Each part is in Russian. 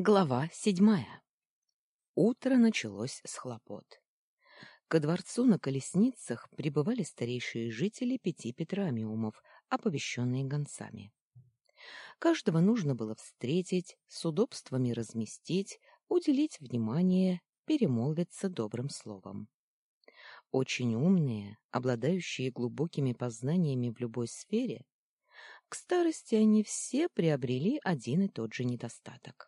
Глава седьмая. Утро началось с хлопот. Ко дворцу на колесницах прибывали старейшие жители пяти Петрамиумов, оповещенные гонцами. Каждого нужно было встретить, с удобствами разместить, уделить внимание, перемолвиться добрым словом. Очень умные, обладающие глубокими познаниями в любой сфере, к старости они все приобрели один и тот же недостаток.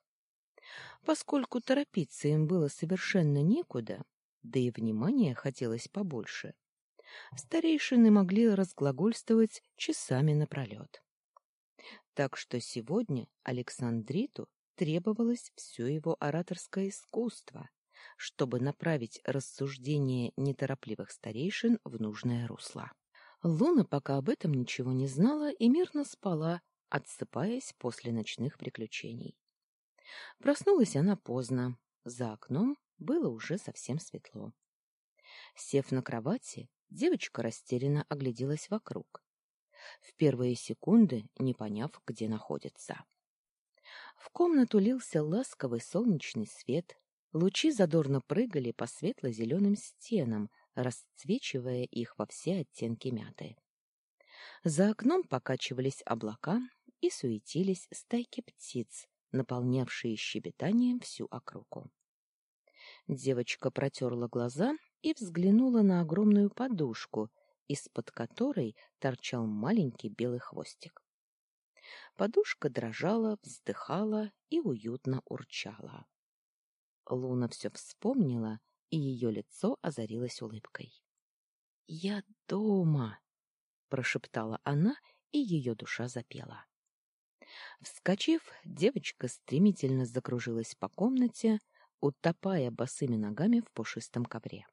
Поскольку торопиться им было совершенно некуда, да и внимания хотелось побольше, старейшины могли разглагольствовать часами напролет. Так что сегодня Александриту требовалось все его ораторское искусство, чтобы направить рассуждение неторопливых старейшин в нужное русло. Луна пока об этом ничего не знала и мирно спала, отсыпаясь после ночных приключений. Проснулась она поздно. За окном было уже совсем светло. Сев на кровати, девочка растерянно огляделась вокруг. В первые секунды не поняв, где находится. В комнату лился ласковый солнечный свет, лучи задорно прыгали по светло-зеленым стенам, расцвечивая их во все оттенки мяты. За окном покачивались облака и суетились стайки птиц, наполнявшие щебетанием всю округу. Девочка протерла глаза и взглянула на огромную подушку, из-под которой торчал маленький белый хвостик. Подушка дрожала, вздыхала и уютно урчала. Луна все вспомнила, и ее лицо озарилось улыбкой. «Я дома!» — прошептала она, и ее душа запела. Вскочив, девочка стремительно закружилась по комнате, утопая босыми ногами в пушистом ковре.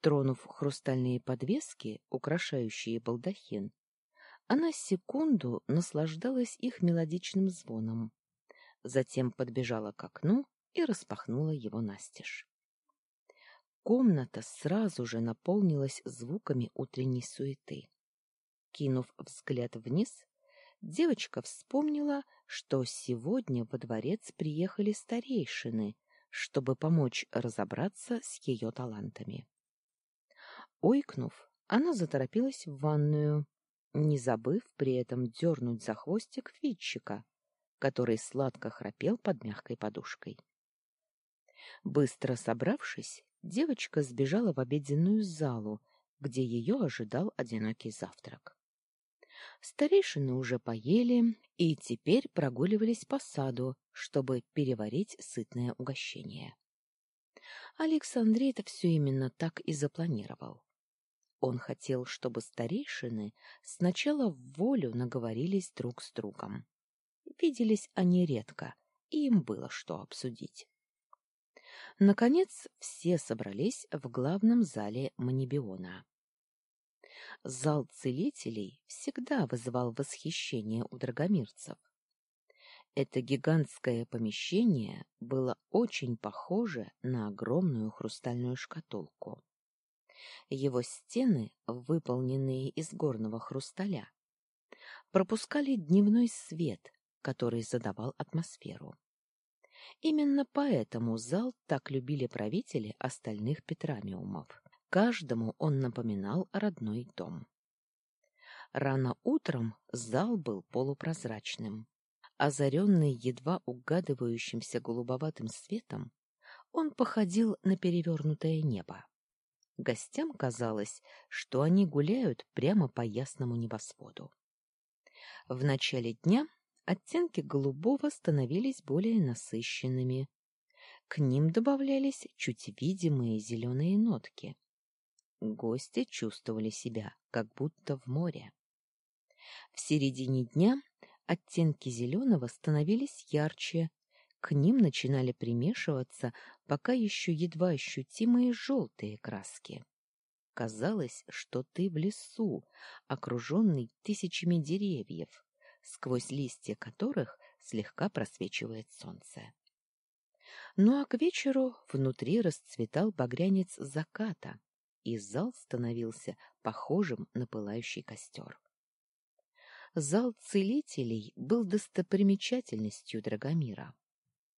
Тронув хрустальные подвески, украшающие балдахин, она секунду наслаждалась их мелодичным звоном, затем подбежала к окну и распахнула его настежь. Комната сразу же наполнилась звуками утренней суеты. Кинув взгляд вниз, девочка вспомнила, что сегодня во дворец приехали старейшины, чтобы помочь разобраться с ее талантами. Ойкнув, она заторопилась в ванную, не забыв при этом дернуть за хвостик Фитчика, который сладко храпел под мягкой подушкой. Быстро собравшись, девочка сбежала в обеденную залу, где ее ожидал одинокий завтрак. Старейшины уже поели и теперь прогуливались по саду, чтобы переварить сытное угощение. Александрит все именно так и запланировал. Он хотел, чтобы старейшины сначала в волю наговорились друг с другом. Виделись они редко, и им было что обсудить. Наконец, все собрались в главном зале Манибиона. Зал целителей всегда вызывал восхищение у драгомирцев. Это гигантское помещение было очень похоже на огромную хрустальную шкатулку. Его стены, выполненные из горного хрусталя, пропускали дневной свет, который задавал атмосферу. Именно поэтому зал так любили правители остальных Петрамиумов. Каждому он напоминал родной дом. Рано утром зал был полупрозрачным. Озаренный едва угадывающимся голубоватым светом, он походил на перевернутое небо. Гостям казалось, что они гуляют прямо по ясному небосводу. В начале дня оттенки голубого становились более насыщенными. К ним добавлялись чуть видимые зеленые нотки. Гости чувствовали себя, как будто в море. В середине дня оттенки зеленого становились ярче, к ним начинали примешиваться пока еще едва ощутимые желтые краски. Казалось, что ты в лесу, окруженный тысячами деревьев, сквозь листья которых слегка просвечивает солнце. Ну а к вечеру внутри расцветал багрянец заката, и зал становился похожим на пылающий костер. Зал целителей был достопримечательностью Драгомира.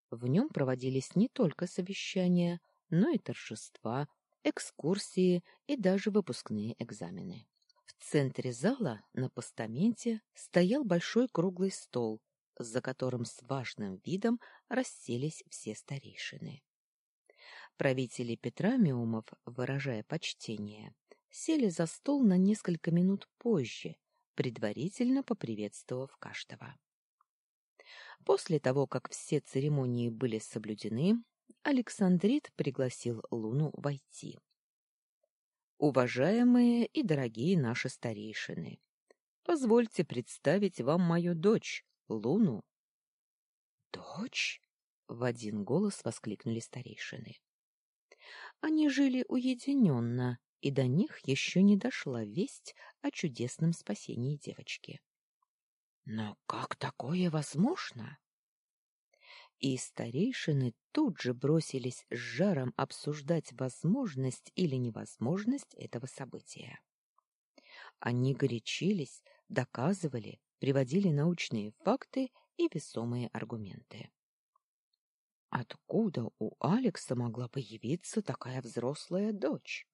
В нем проводились не только совещания, но и торжества, экскурсии и даже выпускные экзамены. В центре зала на постаменте стоял большой круглый стол, за которым с важным видом расселись все старейшины. Правители Петрамиумов, выражая почтение, сели за стол на несколько минут позже, предварительно поприветствовав каждого. После того, как все церемонии были соблюдены, Александрит пригласил Луну войти. Уважаемые и дорогие наши старейшины, позвольте представить вам мою дочь, Луну. Дочь? В один голос воскликнули старейшины. Они жили уединенно, и до них еще не дошла весть о чудесном спасении девочки. Но как такое возможно? И старейшины тут же бросились с жаром обсуждать возможность или невозможность этого события. Они горячились, доказывали, приводили научные факты и весомые аргументы. Откуда у Алекса могла появиться такая взрослая дочь?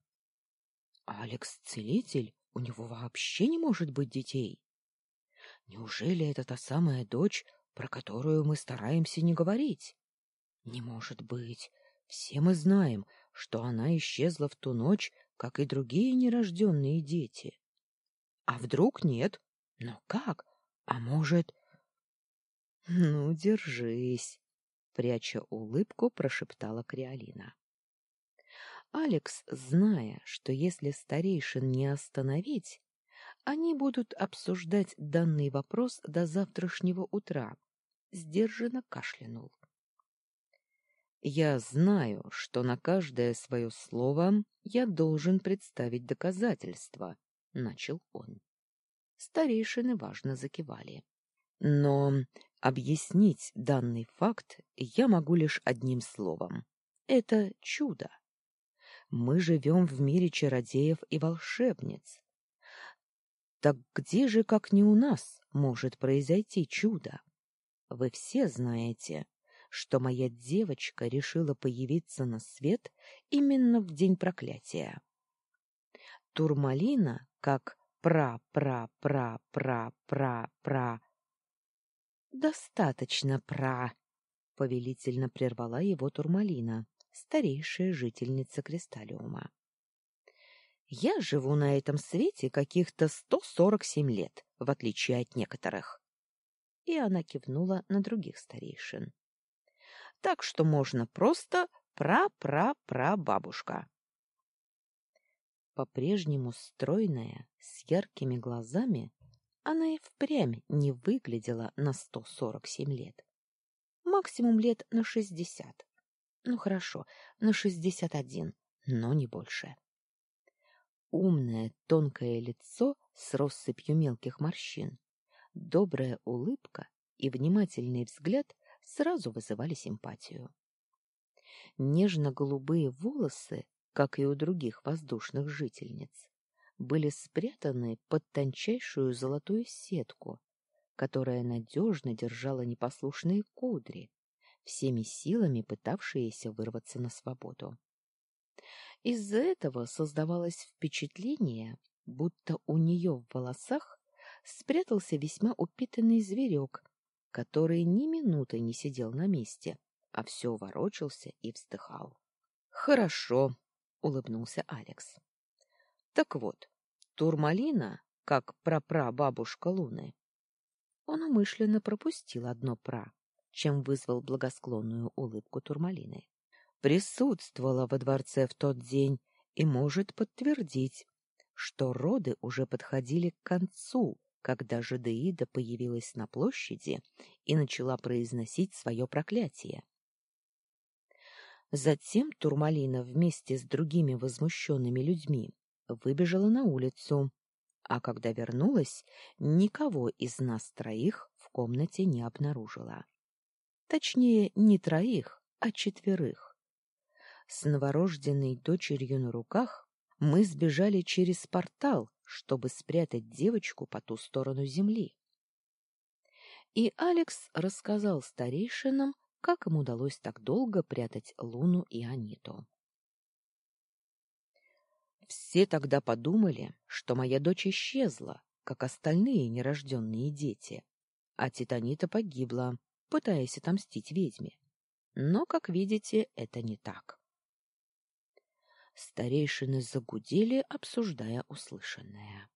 Алекс целитель, у него вообще не может быть детей. Неужели это та самая дочь, про которую мы стараемся не говорить? Не может быть. Все мы знаем, что она исчезла в ту ночь, как и другие нерожденные дети. А вдруг нет? Но как? А может... Ну, держись, пряча улыбку, прошептала Криолина. Алекс, зная, что если старейшин не остановить, они будут обсуждать данный вопрос до завтрашнего утра, сдержанно кашлянул. Я знаю, что на каждое свое слово я должен представить доказательства, начал он. Старейшины важно закивали. Но объяснить данный факт я могу лишь одним словом. Это чудо. Мы живем в мире чародеев и волшебниц. Так где же, как не у нас, может произойти чудо? Вы все знаете, что моя девочка решила появиться на свет именно в день проклятия. Турмалина, как пра-пра-пра-пра-пра-пра... Достаточно пра, повелительно прервала его Турмалина, старейшая жительница Кристаллиума. Я живу на этом свете каких-то сто сорок семь лет, в отличие от некоторых и она кивнула на других старейшин. Так что можно просто пра-пра-пра-бабушка. По-прежнему стройная, с яркими глазами, она и впрямь не выглядела на сто сорок семь лет. Максимум лет на шестьдесят. Ну хорошо, на шестьдесят один, но не больше. Умное тонкое лицо с россыпью мелких морщин, Добрая улыбка и внимательный взгляд сразу вызывали симпатию. Нежно-голубые волосы, как и у других воздушных жительниц, были спрятаны под тончайшую золотую сетку, которая надежно держала непослушные кудри, всеми силами пытавшиеся вырваться на свободу. Из-за этого создавалось впечатление, будто у нее в волосах спрятался весьма упитанный зверек, который ни минуты не сидел на месте, а все ворочался и вздыхал. «Хорошо», — улыбнулся Алекс. «Так вот, Турмалина, как прапрабабушка Луны». Он умышленно пропустил одно «пра», чем вызвал благосклонную улыбку Турмалины. Присутствовала во дворце в тот день и может подтвердить, что роды уже подходили к концу, когда Жадеида появилась на площади и начала произносить свое проклятие. Затем Турмалина вместе с другими возмущенными людьми выбежала на улицу, а когда вернулась, никого из нас троих в комнате не обнаружила. Точнее, не троих, а четверых. С новорожденной дочерью на руках мы сбежали через портал, чтобы спрятать девочку по ту сторону земли. И Алекс рассказал старейшинам, как им удалось так долго прятать Луну и Аниту. Все тогда подумали, что моя дочь исчезла, как остальные нерожденные дети, а Титанита погибла, пытаясь отомстить ведьме. Но, как видите, это не так. Старейшины загудели, обсуждая услышанное.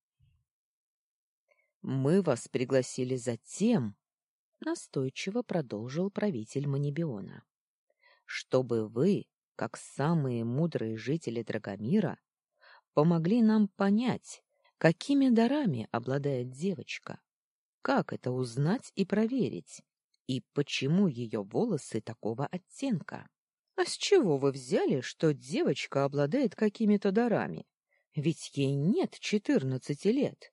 «Мы вас пригласили за тем, — настойчиво продолжил правитель Манибиона, — чтобы вы, как самые мудрые жители Драгомира, помогли нам понять, какими дарами обладает девочка, как это узнать и проверить, и почему ее волосы такого оттенка. А с чего вы взяли, что девочка обладает какими-то дарами? Ведь ей нет четырнадцати лет.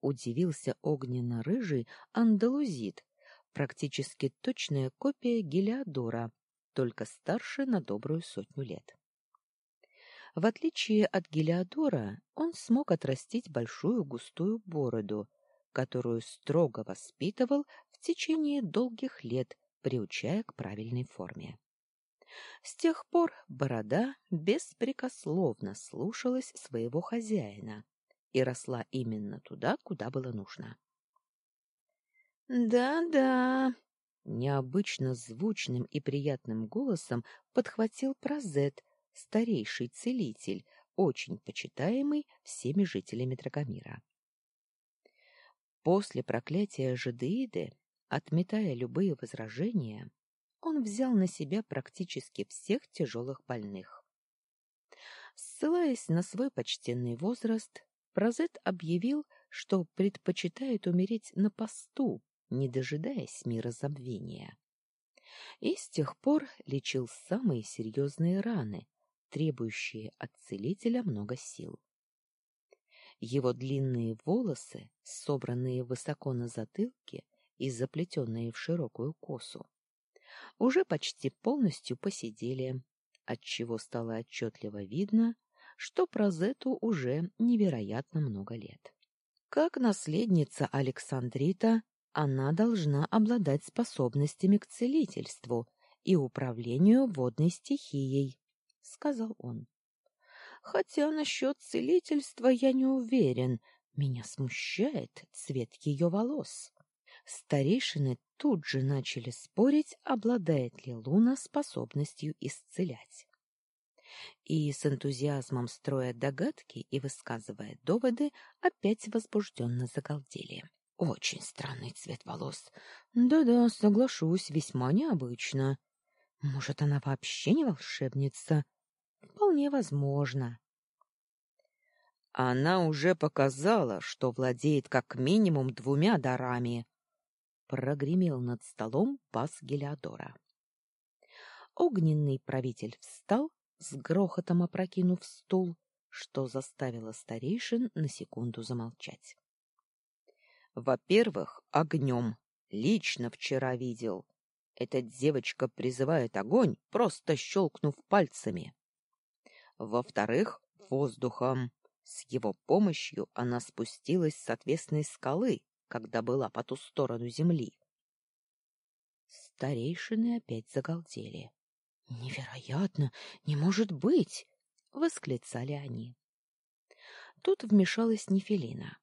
Удивился огненно-рыжий андалузит, практически точная копия Гелиодора, только старше на добрую сотню лет. В отличие от Гелиодора, он смог отрастить большую густую бороду, которую строго воспитывал в течение долгих лет, приучая к правильной форме. С тех пор борода беспрекословно слушалась своего хозяина и росла именно туда, куда было нужно. «Да-да», — необычно звучным и приятным голосом подхватил Прозет, старейший целитель, очень почитаемый всеми жителями Драгомира. После проклятия Жадеиды, отметая любые возражения, он взял на себя практически всех тяжелых больных. Ссылаясь на свой почтенный возраст, Прозет объявил, что предпочитает умереть на посту, не дожидаясь мира забвения. И с тех пор лечил самые серьезные раны, требующие от целителя много сил. Его длинные волосы, собранные высоко на затылке и заплетенные в широкую косу, уже почти полностью посидели, отчего стало отчетливо видно, что Прозету уже невероятно много лет. Как наследница Александрита, она должна обладать способностями к целительству и управлению водной стихией, — сказал он. Хотя насчет целительства я не уверен, меня смущает цвет ее волос. Старейшины тут же начали спорить, обладает ли Луна способностью исцелять. И с энтузиазмом строя догадки и высказывая доводы, опять возбужденно загалдели. Очень странный цвет волос. Да-да, соглашусь, весьма необычно. Может, она вообще не волшебница? Вполне возможно. Она уже показала, что владеет как минимум двумя дарами, прогремел над столом пас Гелиодора. Огненный правитель встал, с грохотом опрокинув стул, что заставило старейшин на секунду замолчать. Во-первых, огнем. Лично вчера видел. Эта девочка призывает огонь, просто щелкнув пальцами. Во-вторых, воздухом. С его помощью она спустилась с отвесной скалы, когда была по ту сторону земли. Старейшины опять загалдели. «Невероятно! Не может быть!» — восклицали они. Тут вмешалась Нефелина.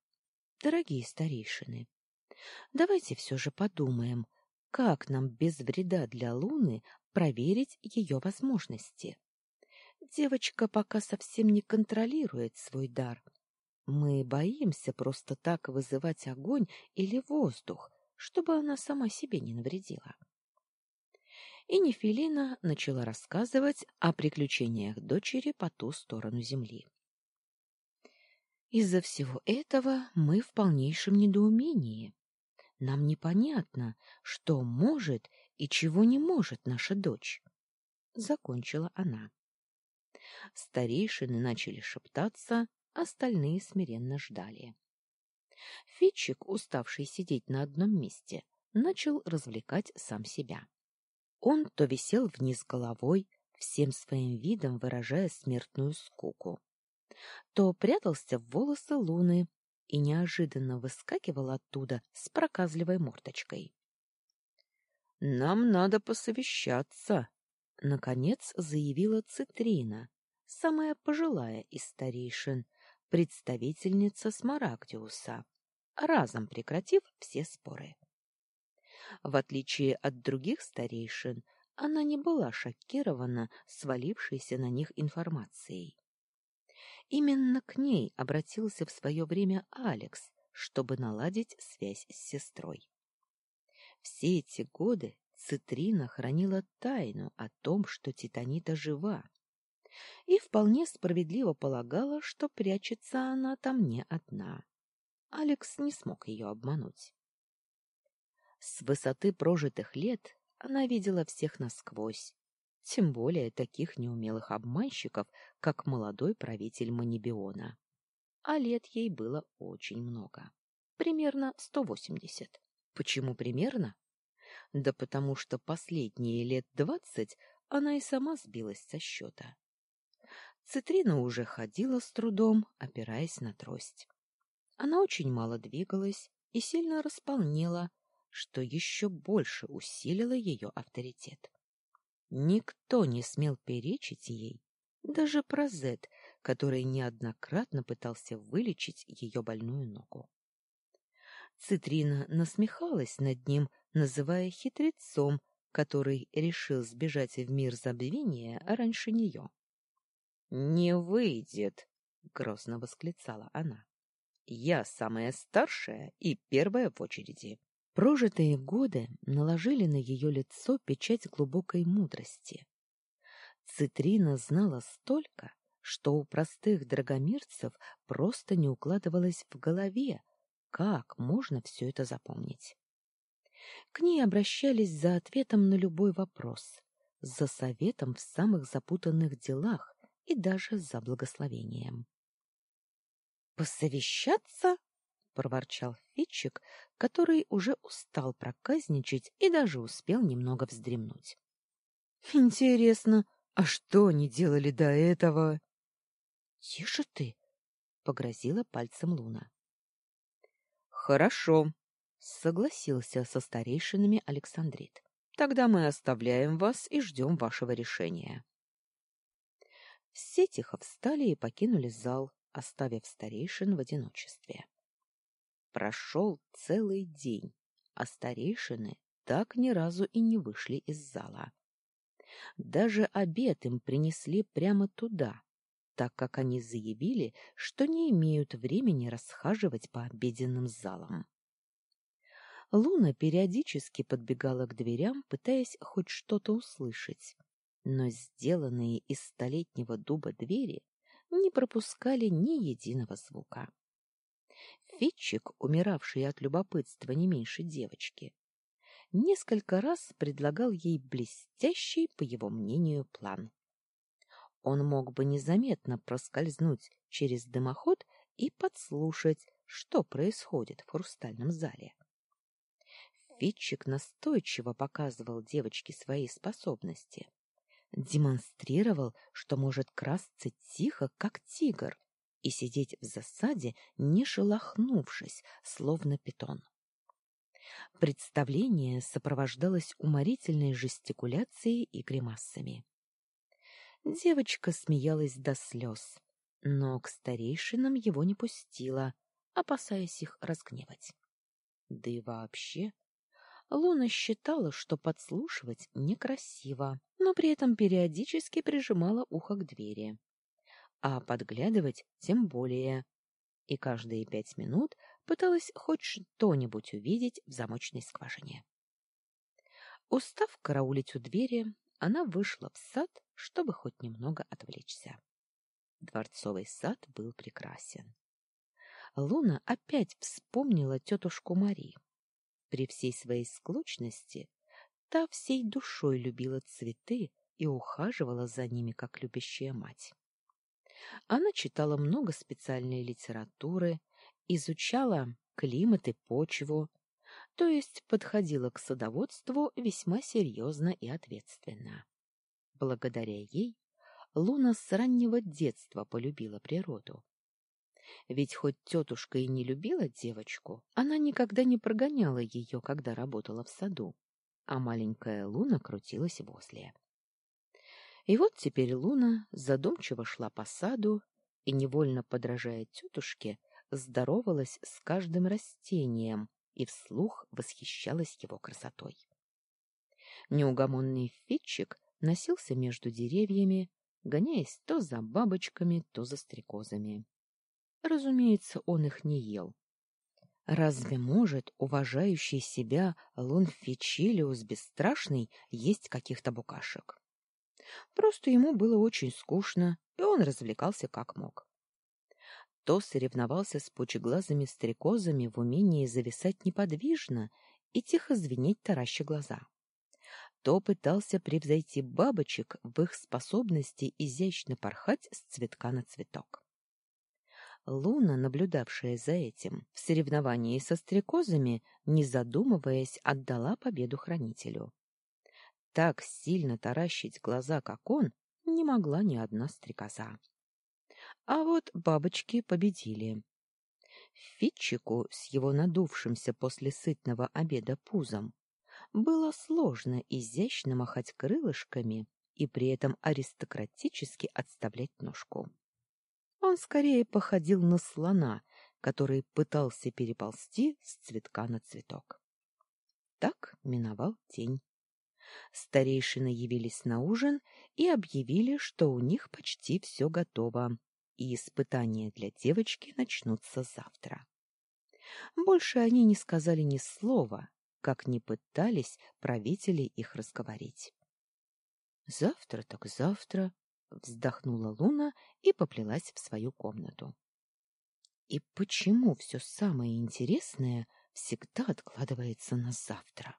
«Дорогие старейшины, давайте все же подумаем, как нам без вреда для Луны проверить ее возможности. Девочка пока совсем не контролирует свой дар, мы боимся просто так вызывать огонь или воздух, чтобы она сама себе не навредила. И Нефилина начала рассказывать о приключениях дочери по ту сторону земли. Из-за всего этого мы в полнейшем недоумении. Нам непонятно, что может и чего не может наша дочь. Закончила она. Старейшины начали шептаться, остальные смиренно ждали. Фитчик, уставший сидеть на одном месте, начал развлекать сам себя. Он то висел вниз головой, всем своим видом выражая смертную скуку, то прятался в волосы луны и неожиданно выскакивал оттуда с проказливой мордочкой. Нам надо посовещаться, — наконец заявила Цитрина, самая пожилая из старейшин, представительница Смарагдиуса, разом прекратив все споры. В отличие от других старейшин, она не была шокирована свалившейся на них информацией. Именно к ней обратился в свое время Алекс, чтобы наладить связь с сестрой. Все эти годы Цитрина хранила тайну о том, что Титанита жива, и вполне справедливо полагала, что прячется она там не одна. Алекс не смог ее обмануть. С высоты прожитых лет она видела всех насквозь, тем более таких неумелых обманщиков, как молодой правитель Манибиона. А лет ей было очень много. Примерно сто восемьдесят. Почему примерно? Да потому что последние лет двадцать она и сама сбилась со счета. Цитрина уже ходила с трудом, опираясь на трость. Она очень мало двигалась и сильно располнела, что еще больше усилило ее авторитет. Никто не смел перечить ей, даже Прозет, который неоднократно пытался вылечить ее больную ногу. Цитрина насмехалась над ним, называя хитрецом, который решил сбежать в мир забвения раньше нее. «Не выйдет!» — грозно восклицала она. «Я самая старшая и первая в очереди. Прожитые годы наложили на ее лицо печать глубокой мудрости. Цитрина знала столько, что у простых драгомирцев просто не укладывалось в голове, как можно все это запомнить. К ней обращались за ответом на любой вопрос, за советом в самых запутанных делах и даже за благословением. «Посовещаться?» Проворчал Фитчик, который уже устал проказничать и даже успел немного вздремнуть. Интересно, а что они делали до этого? Тише ты, погрозила пальцем Луна. Хорошо, согласился со старейшинами Александрит. Тогда мы оставляем вас и ждем вашего решения. Все тихо встали и покинули зал, оставив старейшин в одиночестве. Прошел целый день, а старейшины так ни разу и не вышли из зала. Даже обед им принесли прямо туда, так как они заявили, что не имеют времени расхаживать по обеденным залам. Луна периодически подбегала к дверям, пытаясь хоть что-то услышать, но сделанные из столетнего дуба двери не пропускали ни единого звука. Фитчик, умиравший от любопытства не меньше девочки, несколько раз предлагал ей блестящий, по его мнению, план. Он мог бы незаметно проскользнуть через дымоход и подслушать, что происходит в хрустальном зале. Фитчик настойчиво показывал девочке свои способности. Демонстрировал, что может красться тихо, как тигр, и сидеть в засаде, не шелохнувшись, словно питон. Представление сопровождалось уморительной жестикуляцией и гримасами. Девочка смеялась до слез, но к старейшинам его не пустила, опасаясь их разгневать. Да и вообще, Луна считала, что подслушивать некрасиво, но при этом периодически прижимала ухо к двери а подглядывать тем более. И каждые пять минут пыталась хоть что-нибудь увидеть в замочной скважине. Устав караулить у двери, она вышла в сад, чтобы хоть немного отвлечься. Дворцовый сад был прекрасен. Луна опять вспомнила тетушку Мари. При всей своей склочности та всей душой любила цветы и ухаживала за ними, как любящая мать. Она читала много специальной литературы, изучала климат и почву, то есть подходила к садоводству весьма серьезно и ответственно. Благодаря ей Луна с раннего детства полюбила природу. Ведь хоть тетушка и не любила девочку, она никогда не прогоняла ее, когда работала в саду. а маленькая Луна крутилась возле. И вот теперь Луна задумчиво шла по саду и, невольно подражая тетушке, здоровалась с каждым растением и вслух восхищалась его красотой. Неугомонный фитчик носился между деревьями, гоняясь то за бабочками, то за стрекозами. Разумеется, он их не ел. Разве может уважающий себя Лунфичилиус Бесстрашный есть каких-то букашек? Просто ему было очень скучно, и он развлекался как мог. То соревновался с пучеглазыми стрекозами в умении зависать неподвижно и тихо звенеть тараща глаза то пытался превзойти бабочек в их способности изящно порхать с цветка на цветок. Луна, наблюдавшая за этим в соревновании со стрекозами, не задумываясь, отдала победу хранителю. Так сильно таращить глаза, как он, не могла ни одна стрекоза. А вот бабочки победили. Фитчику с его надувшимся после сытного обеда пузом было сложно изящно махать крылышками и при этом аристократически отставлять ножку. Он скорее походил на слона, который пытался переползти с цветка на цветок. Так миновал день. Старейшины явились на ужин и объявили, что у них почти все готово, и испытания для девочки начнутся завтра. Больше они не сказали ни слова, как ни пытались правители их разговорить. Завтра так завтра, вздохнула Луна и поплелась в свою комнату. И почему все самое интересное всегда откладывается на завтра?